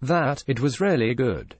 that it was really good.